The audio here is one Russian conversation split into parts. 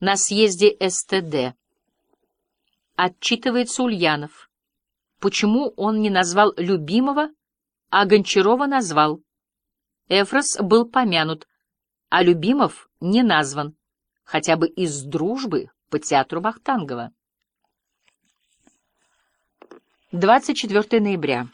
на съезде СТД. Отчитывается Ульянов. Почему он не назвал любимого, а Гончарова назвал? Эфрос был помянут, а Любимов не назван, хотя бы из дружбы по театру Вахтангова. 24 ноября.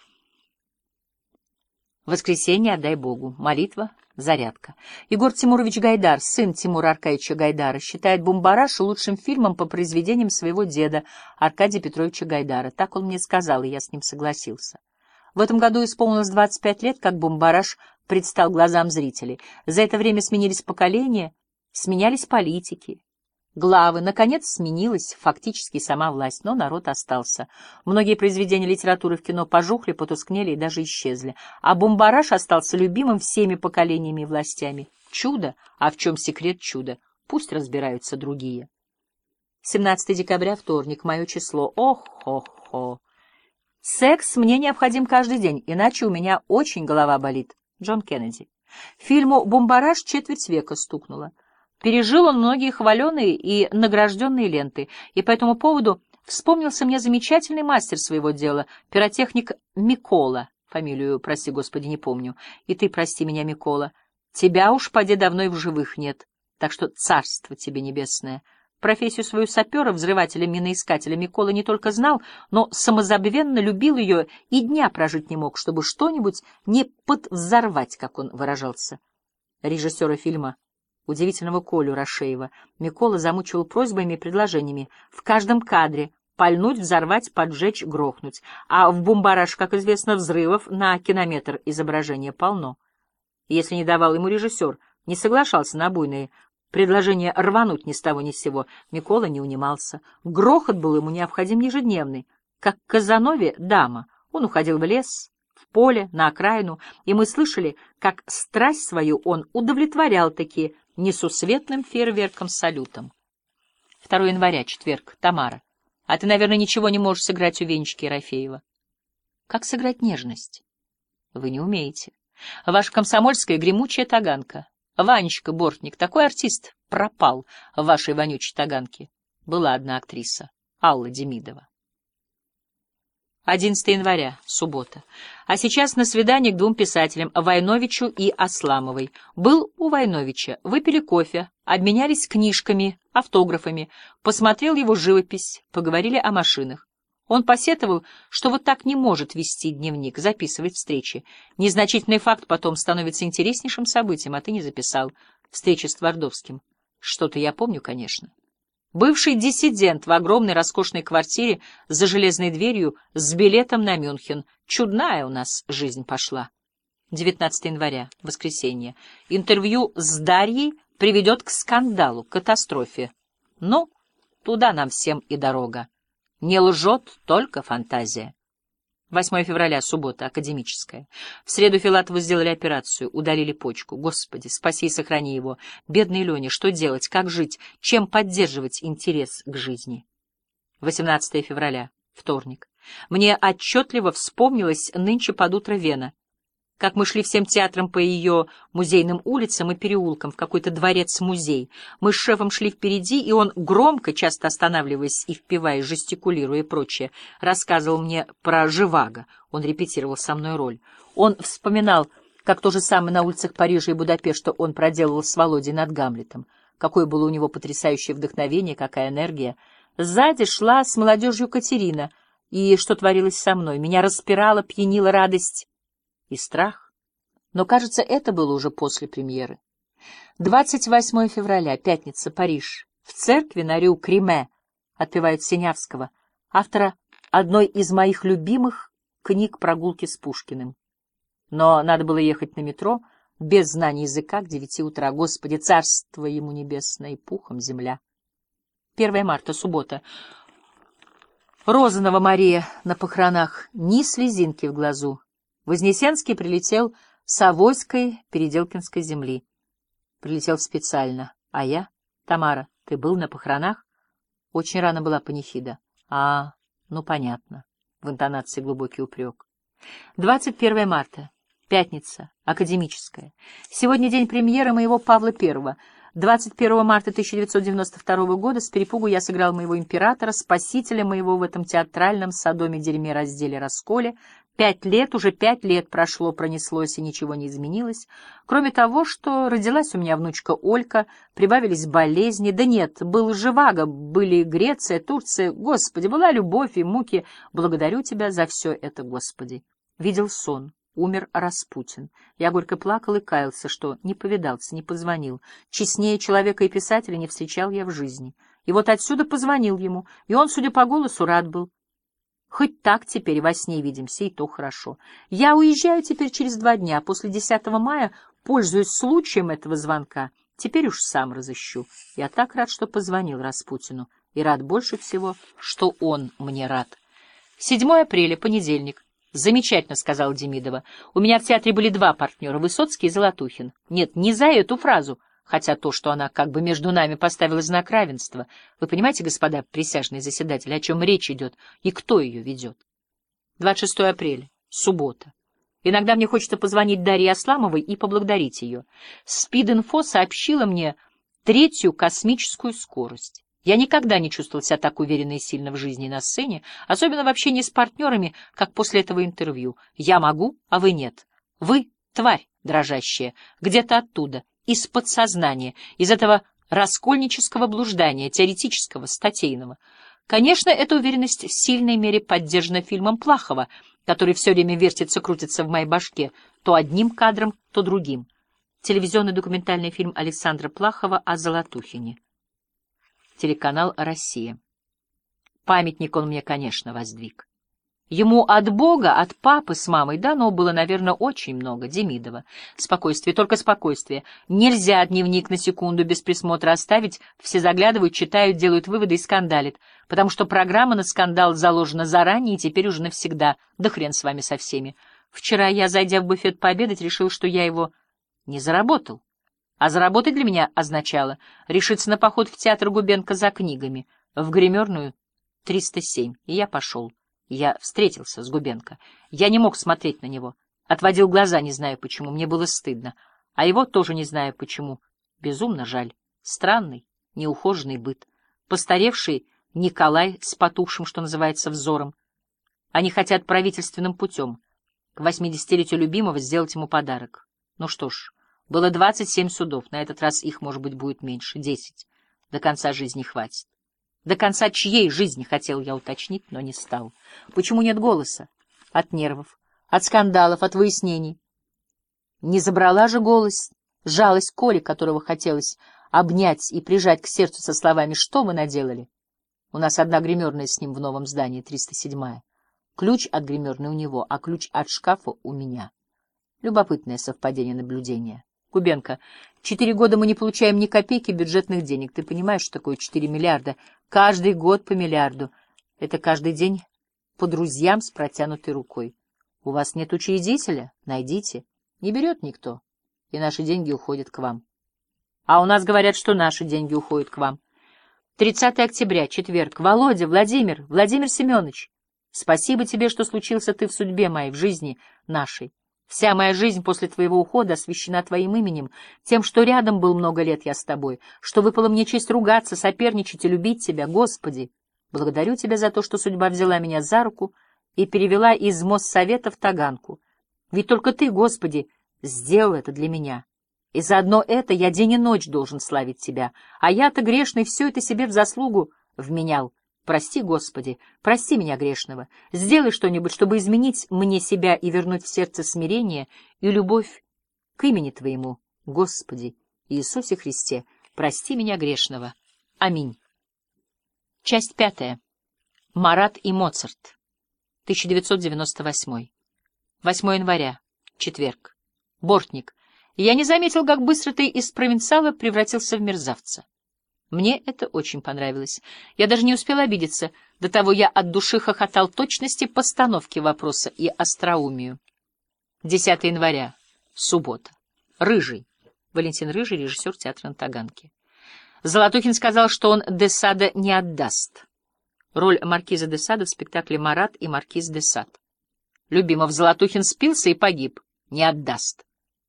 Воскресенье, отдай Богу. Молитва, зарядка. Егор Тимурович Гайдар, сын Тимура Аркадьевича Гайдара, считает «Бумбараш» лучшим фильмом по произведениям своего деда Аркадия Петровича Гайдара. Так он мне сказал, и я с ним согласился. В этом году исполнилось 25 лет, как «Бумбараш» предстал глазам зрителей. За это время сменились поколения, сменялись политики, главы. Наконец сменилась фактически сама власть, но народ остался. Многие произведения литературы в кино пожухли, потускнели и даже исчезли. А Бумбараш остался любимым всеми поколениями и властями. Чудо! А в чем секрет чуда? Пусть разбираются другие. 17 декабря, вторник, мое число. Ох-хо-хо. Секс мне необходим каждый день, иначе у меня очень голова болит. Джон Кеннеди. Фильму «Бомбараж» четверть века стукнуло. Пережил он многие хваленые и награжденные ленты, и по этому поводу вспомнился мне замечательный мастер своего дела, пиротехник Микола, фамилию, прости господи, не помню, и ты прости меня, Микола. Тебя уж, поди, давно и в живых нет, так что царство тебе небесное. Профессию свою сапера, взрывателя, миноискателя Микола не только знал, но самозабвенно любил ее и дня прожить не мог, чтобы что-нибудь не подвзорвать, как он выражался. Режиссера фильма удивительного Колю Рашеева, Микола замучивал просьбами и предложениями в каждом кадре пальнуть, взорвать, поджечь, грохнуть. А в бомбараж, как известно, взрывов на кинометр изображения полно. Если не давал ему режиссер, не соглашался на буйные предложения рвануть ни с того ни с сего, Микола не унимался. Грохот был ему необходим ежедневный. Как Казанове дама, он уходил в лес, в поле, на окраину, и мы слышали, как страсть свою он удовлетворял такие несусветным фейерверком-салютом. 2 января, четверг, Тамара. А ты, наверное, ничего не можешь сыграть у Венечки Ерофеева. Как сыграть нежность? Вы не умеете. Ваша комсомольская гремучая таганка. Ванечка Бортник, такой артист, пропал в вашей вонючей таганке. Была одна актриса, Алла Демидова. 11 января, суббота. А сейчас на свидание к двум писателям, Войновичу и Асламовой. Был у Войновича, выпили кофе, обменялись книжками, автографами, посмотрел его живопись, поговорили о машинах. Он посетовал, что вот так не может вести дневник, записывать встречи. Незначительный факт потом становится интереснейшим событием, а ты не записал. Встреча с Твардовским. Что-то я помню, конечно. Бывший диссидент в огромной роскошной квартире за железной дверью с билетом на Мюнхен. Чудная у нас жизнь пошла. 19 января, воскресенье. Интервью с Дарьей приведет к скандалу, катастрофе. Ну, туда нам всем и дорога. Не лжет только фантазия. 8 февраля, суббота, академическая. В среду Филатову сделали операцию, удалили почку. Господи, спаси и сохрани его. Бедный Леня, что делать, как жить, чем поддерживать интерес к жизни? 18 февраля, вторник. Мне отчетливо вспомнилось нынче под утро Вена как мы шли всем театром по ее музейным улицам и переулкам в какой-то дворец-музей. Мы с шефом шли впереди, и он громко, часто останавливаясь и впиваясь, жестикулируя и прочее, рассказывал мне про Живаго. Он репетировал со мной роль. Он вспоминал, как то же самое на улицах Парижа и Будапешта он проделывал с Володей над Гамлетом. Какое было у него потрясающее вдохновение, какая энергия. Сзади шла с молодежью Катерина, и что творилось со мной? Меня распирала, пьянила радость и страх. Но, кажется, это было уже после премьеры. 28 февраля, пятница, Париж. В церкви на Рю Криме отпевают Синявского, автора одной из моих любимых книг «Прогулки с Пушкиным». Но надо было ехать на метро, без знания языка, к девяти утра. Господи, царство ему небесное и пухом земля. 1 марта, суббота. Розанова Мария на похоронах, ни слезинки в глазу. Вознесенский прилетел с Авойской Переделкинской земли. Прилетел специально. А я? Тамара, ты был на похоронах? Очень рано была панихида. А, ну понятно. В интонации глубокий упрек. 21 марта. Пятница. Академическая. Сегодня день премьеры моего Павла Первого. 21 марта 1992 года с перепугу я сыграл моего императора, спасителя моего в этом театральном садоме дерьме разделе расколе. Пять лет, уже пять лет прошло, пронеслось, и ничего не изменилось. Кроме того, что родилась у меня внучка Олька, прибавились болезни. Да нет, был Живаго, были Греция, Турция. Господи, была любовь и муки. Благодарю тебя за все это, Господи. Видел сон. Умер Распутин. Я горько плакал и каялся, что не повидался, не позвонил. Честнее человека и писателя не встречал я в жизни. И вот отсюда позвонил ему, и он, судя по голосу, рад был. Хоть так теперь во сне видимся, и то хорошо. Я уезжаю теперь через два дня, после 10 мая, пользуясь случаем этого звонка. Теперь уж сам разыщу. Я так рад, что позвонил Распутину, и рад больше всего, что он мне рад. 7 апреля, понедельник. «Замечательно», — сказал Демидова. «У меня в театре были два партнера — Высоцкий и Золотухин. Нет, не за эту фразу, хотя то, что она как бы между нами поставила знак равенства. Вы понимаете, господа присяжные заседатели, о чем речь идет и кто ее ведет? 26 апреля, суббота. Иногда мне хочется позвонить Дарье Асламовой и поблагодарить ее. Спид-инфо сообщила мне третью космическую скорость. Я никогда не чувствовал себя так уверенно и сильно в жизни на сцене, особенно в общении с партнерами, как после этого интервью. Я могу, а вы нет. Вы — тварь дрожащая, где-то оттуда, из подсознания, из этого раскольнического блуждания, теоретического, статейного. Конечно, эта уверенность в сильной мере поддержана фильмом Плахова, который все время вертится-крутится в моей башке, то одним кадром, то другим. Телевизионный документальный фильм Александра Плахова о Золотухине телеканал «Россия». Памятник он мне, конечно, воздвиг. Ему от Бога, от папы с мамой дано было, наверное, очень много. Демидова. Спокойствие, только спокойствие. Нельзя дневник на секунду без присмотра оставить. Все заглядывают, читают, делают выводы и скандалят. Потому что программа на скандал заложена заранее и теперь уже навсегда. Да хрен с вами со всеми. Вчера я, зайдя в буфет пообедать, решил, что я его не заработал. А заработать для меня означало решиться на поход в театр Губенко за книгами, в гримерную 307, и я пошел. Я встретился с Губенко. Я не мог смотреть на него. Отводил глаза, не знаю почему, мне было стыдно. А его тоже не знаю почему. Безумно жаль. Странный, неухоженный быт. Постаревший Николай с потухшим, что называется, взором. Они хотят правительственным путем к восьмидесятилетию любимого сделать ему подарок. Ну что ж... Было двадцать семь судов, на этот раз их, может быть, будет меньше, десять. До конца жизни хватит. До конца чьей жизни, хотел я уточнить, но не стал. Почему нет голоса? От нервов, от скандалов, от выяснений. Не забрала же голос, жалость Коли, которого хотелось обнять и прижать к сердцу со словами «Что вы наделали?» У нас одна гримерная с ним в новом здании, 307-я. Ключ от гримерной у него, а ключ от шкафа у меня. Любопытное совпадение наблюдения. Кубенко, четыре года мы не получаем ни копейки бюджетных денег. Ты понимаешь, что такое четыре миллиарда? Каждый год по миллиарду. Это каждый день по друзьям с протянутой рукой. У вас нет учредителя? Найдите. Не берет никто. И наши деньги уходят к вам. А у нас говорят, что наши деньги уходят к вам. 30 октября, четверг. Володя, Владимир, Владимир Семенович, спасибо тебе, что случился ты в судьбе моей, в жизни нашей. Вся моя жизнь после твоего ухода освящена твоим именем, тем, что рядом был много лет я с тобой, что выпало мне честь ругаться, соперничать и любить тебя, Господи. Благодарю тебя за то, что судьба взяла меня за руку и перевела из Моссовета в Таганку. Ведь только ты, Господи, сделал это для меня. И заодно это я день и ночь должен славить тебя, а я-то грешный все это себе в заслугу вменял. Прости, Господи, прости меня грешного. Сделай что-нибудь, чтобы изменить мне себя и вернуть в сердце смирение и любовь к имени Твоему, Господи, Иисусе Христе. Прости меня грешного. Аминь. Часть пятая. Марат и Моцарт. 1998. 8 января. Четверг. Бортник. Я не заметил, как быстро ты из провинциала превратился в мерзавца. Мне это очень понравилось. Я даже не успел обидеться. До того я от души хохотал точности постановки вопроса и остроумию. 10 января. Суббота. Рыжий. Валентин Рыжий, режиссер театра на Таганке. Золотухин сказал, что он Десада не отдаст. Роль маркиза Десада в спектакле «Марат» и «Маркиз Десад». Любимов Золотухин спился и погиб. Не отдаст.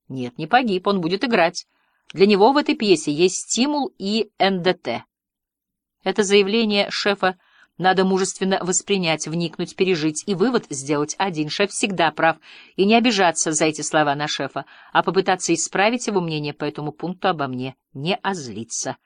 Нет, не погиб, он будет играть. Для него в этой пьесе есть стимул и НДТ. Это заявление шефа надо мужественно воспринять, вникнуть, пережить и вывод сделать один. Шеф всегда прав, и не обижаться за эти слова на шефа, а попытаться исправить его мнение по этому пункту обо мне, не озлиться.